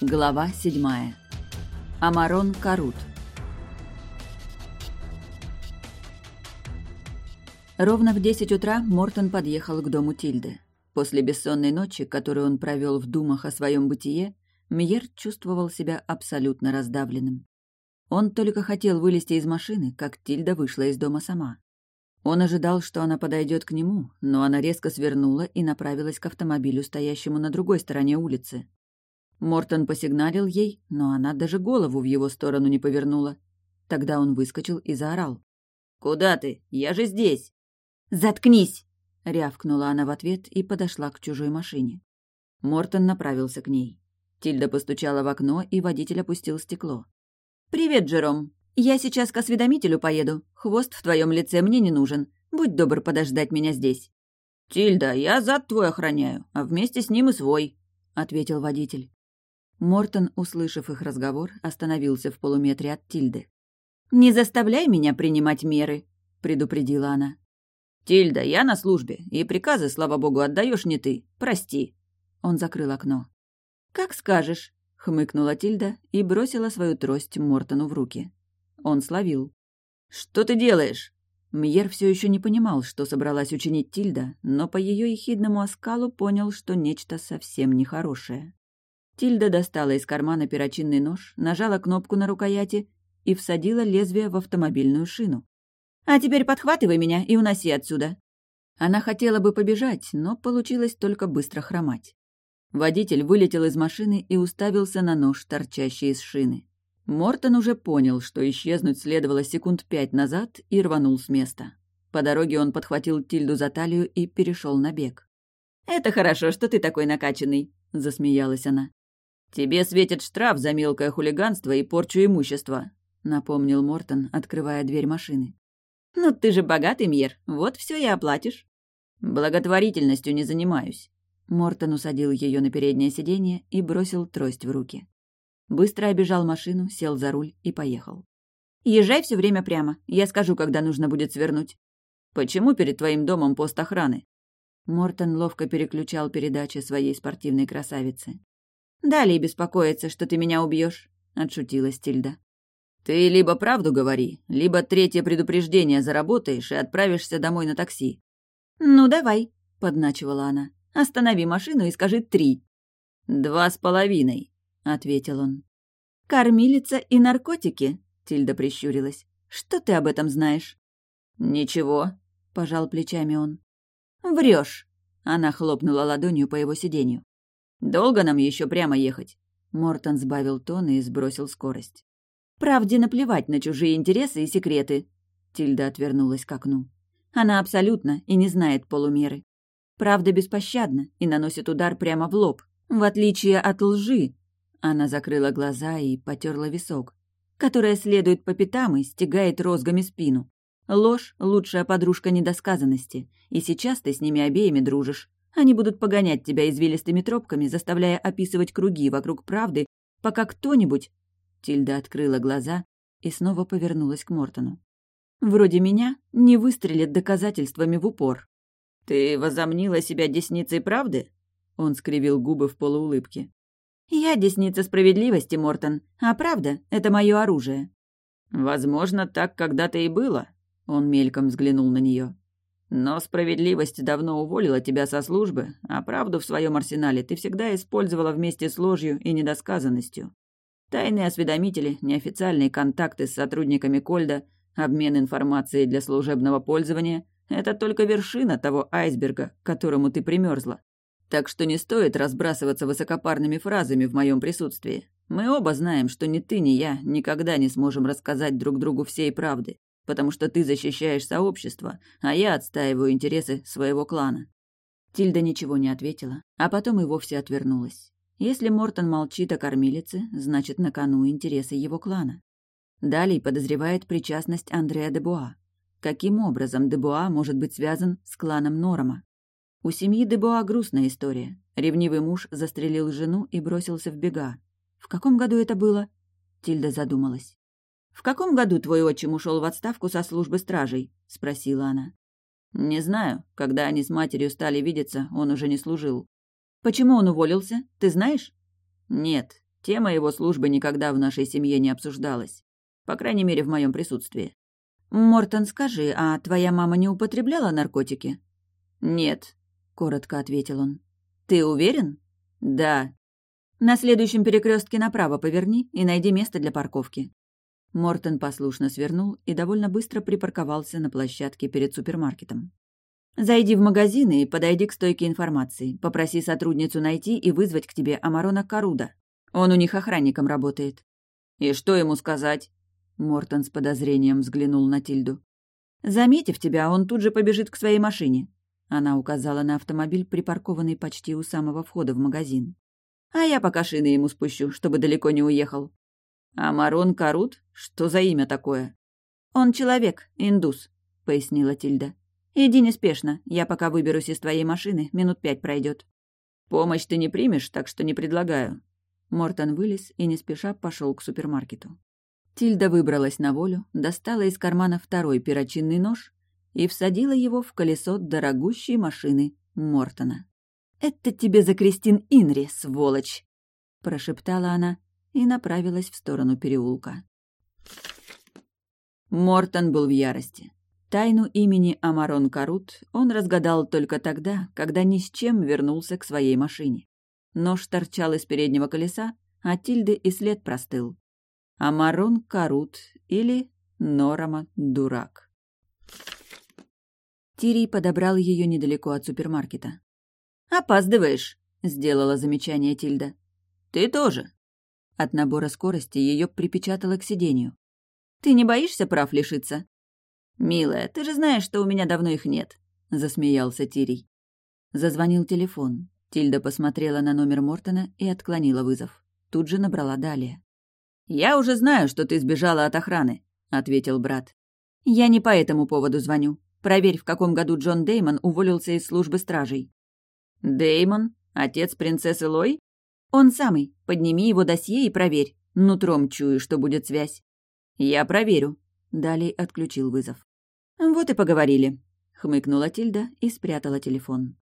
Глава седьмая. Амарон Карут. Ровно в десять утра Мортон подъехал к дому Тильды. После бессонной ночи, которую он провел в думах о своем бытие, Мьер чувствовал себя абсолютно раздавленным. Он только хотел вылезти из машины, как Тильда вышла из дома сама. Он ожидал, что она подойдет к нему, но она резко свернула и направилась к автомобилю, стоящему на другой стороне улицы. Мортон посигналил ей, но она даже голову в его сторону не повернула. Тогда он выскочил и заорал. «Куда ты? Я же здесь!» «Заткнись!» — рявкнула она в ответ и подошла к чужой машине. Мортон направился к ней. Тильда постучала в окно, и водитель опустил стекло. «Привет, Джером. Я сейчас к осведомителю поеду. Хвост в твоем лице мне не нужен. Будь добр подождать меня здесь». «Тильда, я зад твой охраняю, а вместе с ним и свой», — ответил водитель. Мортон, услышав их разговор, остановился в полуметре от Тильды. «Не заставляй меня принимать меры», — предупредила она. «Тильда, я на службе, и приказы, слава богу, отдаешь не ты. Прости». Он закрыл окно. «Как скажешь», — хмыкнула Тильда и бросила свою трость Мортону в руки. Он словил. «Что ты делаешь?» Мьер все еще не понимал, что собралась учинить Тильда, но по ее ехидному оскалу понял, что нечто совсем нехорошее. Тильда достала из кармана перочинный нож, нажала кнопку на рукояти и всадила лезвие в автомобильную шину. «А теперь подхватывай меня и уноси отсюда». Она хотела бы побежать, но получилось только быстро хромать. Водитель вылетел из машины и уставился на нож, торчащий из шины. Мортон уже понял, что исчезнуть следовало секунд пять назад, и рванул с места. По дороге он подхватил Тильду за талию и перешел на бег. «Это хорошо, что ты такой накачанный», — засмеялась она. «Тебе светит штраф за мелкое хулиганство и порчу имущества», — напомнил Мортон, открывая дверь машины. «Ну ты же богатый, Мьер, вот все и оплатишь». «Благотворительностью не занимаюсь». Мортон усадил ее на переднее сиденье и бросил трость в руки. Быстро обежал машину, сел за руль и поехал. «Езжай все время прямо, я скажу, когда нужно будет свернуть». «Почему перед твоим домом пост охраны?» Мортон ловко переключал передачи своей спортивной красавицы. Далее беспокоиться, что ты меня убьешь, отшутилась Тильда. Ты либо правду говори, либо третье предупреждение заработаешь и отправишься домой на такси. Ну, давай, подначивала она. Останови машину и скажи три. Два с половиной, ответил он. Кормилица и наркотики, Тильда прищурилась. Что ты об этом знаешь? Ничего, пожал плечами он. Врешь. Она хлопнула ладонью по его сиденью. Долго нам еще прямо ехать?» Мортон сбавил тон и сбросил скорость. «Правде наплевать на чужие интересы и секреты». Тильда отвернулась к окну. Она абсолютно и не знает полумеры. Правда беспощадна и наносит удар прямо в лоб, в отличие от лжи. Она закрыла глаза и потерла висок, которая следует по пятам и стегает розгами спину. Ложь — лучшая подружка недосказанности, и сейчас ты с ними обеими дружишь. Они будут погонять тебя извилистыми тропками, заставляя описывать круги вокруг правды, пока кто-нибудь...» Тильда открыла глаза и снова повернулась к Мортону. «Вроде меня не выстрелит доказательствами в упор». «Ты возомнила себя десницей правды?» Он скривил губы в полуулыбке. «Я десница справедливости, Мортон, а правда — это мое оружие». «Возможно, так когда-то и было», — он мельком взглянул на нее. Но справедливость давно уволила тебя со службы, а правду в своем арсенале ты всегда использовала вместе с ложью и недосказанностью. Тайные осведомители, неофициальные контакты с сотрудниками Кольда, обмен информацией для служебного пользования — это только вершина того айсберга, к которому ты примерзла. Так что не стоит разбрасываться высокопарными фразами в моем присутствии. Мы оба знаем, что ни ты, ни я никогда не сможем рассказать друг другу всей правды потому что ты защищаешь сообщество, а я отстаиваю интересы своего клана». Тильда ничего не ответила, а потом и вовсе отвернулась. Если Мортон молчит о кормилице, значит, на кону интересы его клана. Далее подозревает причастность Андреа Дебуа. Каким образом Дебуа может быть связан с кланом Норма? У семьи Дебуа грустная история. Ревнивый муж застрелил жену и бросился в бега. В каком году это было? Тильда задумалась. «В каком году твой отчим ушел в отставку со службы стражей?» — спросила она. «Не знаю. Когда они с матерью стали видеться, он уже не служил». «Почему он уволился? Ты знаешь?» «Нет. Тема его службы никогда в нашей семье не обсуждалась. По крайней мере, в моем присутствии. «Мортон, скажи, а твоя мама не употребляла наркотики?» «Нет», — коротко ответил он. «Ты уверен?» «Да». «На следующем перекрестке направо поверни и найди место для парковки». Мортон послушно свернул и довольно быстро припарковался на площадке перед супермаркетом. «Зайди в магазин и подойди к стойке информации. Попроси сотрудницу найти и вызвать к тебе Амарона Каруда. Он у них охранником работает». «И что ему сказать?» Мортон с подозрением взглянул на Тильду. «Заметив тебя, он тут же побежит к своей машине». Она указала на автомобиль, припаркованный почти у самого входа в магазин. «А я пока шины ему спущу, чтобы далеко не уехал». «А Марон Карут? Что за имя такое?» «Он человек, индус», — пояснила Тильда. «Иди неспешно, я пока выберусь из твоей машины, минут пять пройдет. «Помощь ты не примешь, так что не предлагаю». Мортон вылез и не спеша пошел к супермаркету. Тильда выбралась на волю, достала из кармана второй перочинный нож и всадила его в колесо дорогущей машины Мортона. «Это тебе за Кристин Инри, сволочь!» — прошептала она и направилась в сторону переулка. Мортон был в ярости. Тайну имени Амарон Карут он разгадал только тогда, когда ни с чем вернулся к своей машине. Нож торчал из переднего колеса, а Тильды и след простыл. Амарон Карут или Норама Дурак. Тирий подобрал ее недалеко от супермаркета. «Опаздываешь», — сделала замечание Тильда. «Ты тоже». От набора скорости ее припечатало к сиденью. «Ты не боишься прав лишиться?» «Милая, ты же знаешь, что у меня давно их нет», — засмеялся Тирий. Зазвонил телефон. Тильда посмотрела на номер Мортона и отклонила вызов. Тут же набрала далее. «Я уже знаю, что ты сбежала от охраны», — ответил брат. «Я не по этому поводу звоню. Проверь, в каком году Джон Деймон уволился из службы стражей». «Деймон? Отец принцессы Лой?» «Он самый. Подними его досье и проверь. Нутром чую, что будет связь». «Я проверю». Далее отключил вызов. «Вот и поговорили», — хмыкнула Тильда и спрятала телефон.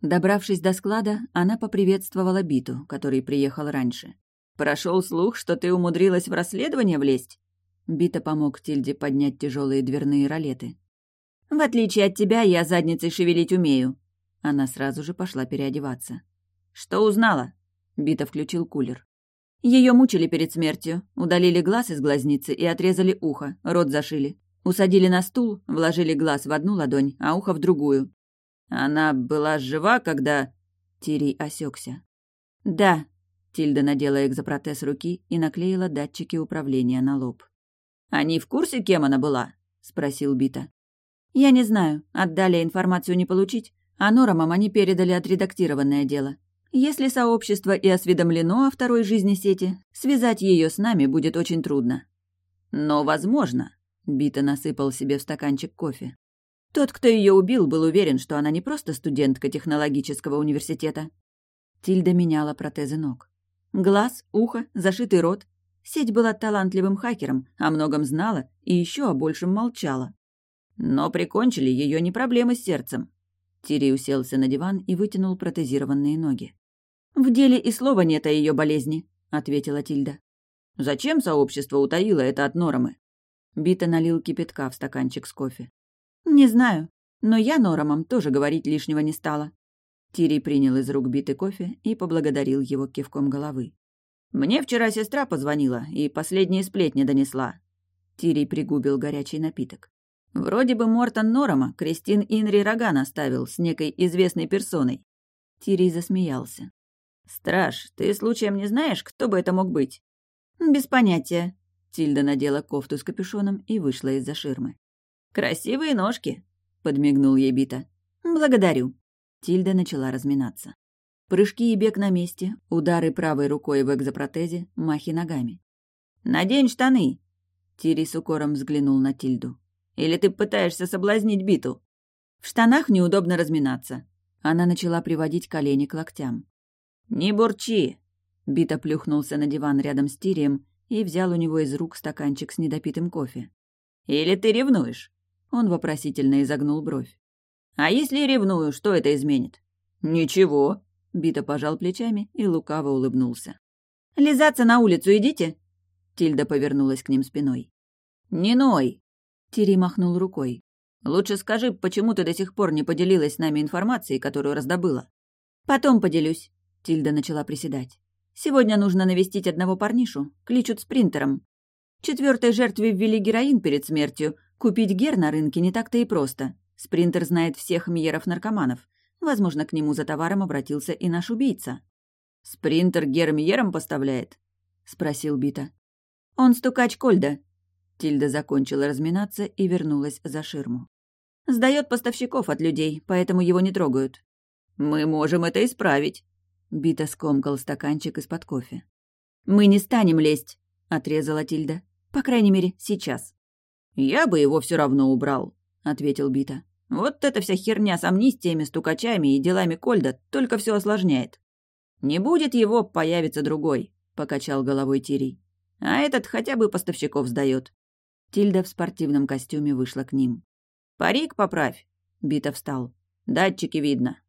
Добравшись до склада, она поприветствовала Биту, который приехал раньше. Прошел слух, что ты умудрилась в расследование влезть?» Бита помог Тильде поднять тяжелые дверные ролеты. «В отличие от тебя, я задницей шевелить умею». Она сразу же пошла переодеваться. «Что узнала?» Бита включил кулер. Ее мучили перед смертью, удалили глаз из глазницы и отрезали ухо, рот зашили. Усадили на стул, вложили глаз в одну ладонь, а ухо в другую. Она была жива, когда... Тирий осекся. Да, Тильда надела экзопротез руки и наклеила датчики управления на лоб. «Они в курсе, кем она была?» — спросил Бита. «Я не знаю. Отдали информацию не получить, а Норамам они передали отредактированное дело. Если сообщество и осведомлено о второй жизни сети, связать ее с нами будет очень трудно». «Но возможно», — Бита насыпал себе в стаканчик кофе. «Тот, кто ее убил, был уверен, что она не просто студентка технологического университета». Тильда меняла протезы ног. Глаз, ухо, зашитый рот. Сеть была талантливым хакером, о многом знала и еще о большем молчала. Но прикончили ее не проблемы с сердцем. Тири уселся на диван и вытянул протезированные ноги. «В деле и слова нет о ее болезни», — ответила Тильда. «Зачем сообщество утаило это от Норамы?» Бита налил кипятка в стаканчик с кофе. «Не знаю, но я Норамам тоже говорить лишнего не стала. Тири принял из рук битый кофе и поблагодарил его кивком головы. «Мне вчера сестра позвонила и последние сплетни донесла». Тири пригубил горячий напиток. «Вроде бы Мортон Норома Кристин Инри Роган оставил с некой известной персоной». Тири засмеялся. «Страж, ты случаем не знаешь, кто бы это мог быть?» «Без понятия». Тильда надела кофту с капюшоном и вышла из-за ширмы. «Красивые ножки», — подмигнул ей Бита. «Благодарю». Тильда начала разминаться. Прыжки и бег на месте, удары правой рукой в экзопротезе, махи ногами. «Надень штаны!» Тири с укором взглянул на Тильду. «Или ты пытаешься соблазнить Биту?» «В штанах неудобно разминаться». Она начала приводить колени к локтям. «Не бурчи!» Бита плюхнулся на диван рядом с Тирием и взял у него из рук стаканчик с недопитым кофе. «Или ты ревнуешь?» Он вопросительно изогнул бровь. А если ревную, что это изменит? Ничего. Бита пожал плечами и лукаво улыбнулся. «Лизаться на улицу идите!» Тильда повернулась к ним спиной. «Не ной!» Тири махнул рукой. «Лучше скажи, почему ты до сих пор не поделилась с нами информацией, которую раздобыла?» «Потом поделюсь», — Тильда начала приседать. «Сегодня нужно навестить одного парнишу, кличут спринтером. Четвертой жертве ввели героин перед смертью. Купить гер на рынке не так-то и просто. Спринтер знает всех миеров-наркоманов. Возможно, к нему за товаром обратился и наш убийца». «Спринтер гер миером поставляет?» — спросил Бита. «Он стукач Кольда», Тильда закончила разминаться и вернулась за ширму. «Сдает поставщиков от людей, поэтому его не трогают». «Мы можем это исправить», — Бита скомкал стаканчик из-под кофе. «Мы не станем лезть», — отрезала Тильда. «По крайней мере, сейчас». «Я бы его все равно убрал», — ответил Бита. «Вот эта вся херня с амнистиями, стукачами и делами Кольда только все осложняет». «Не будет его, появится другой», — покачал головой Тирий. «А этот хотя бы поставщиков сдает. Тильда в спортивном костюме вышла к ним. «Парик поправь!» — Бита встал. «Датчики видно.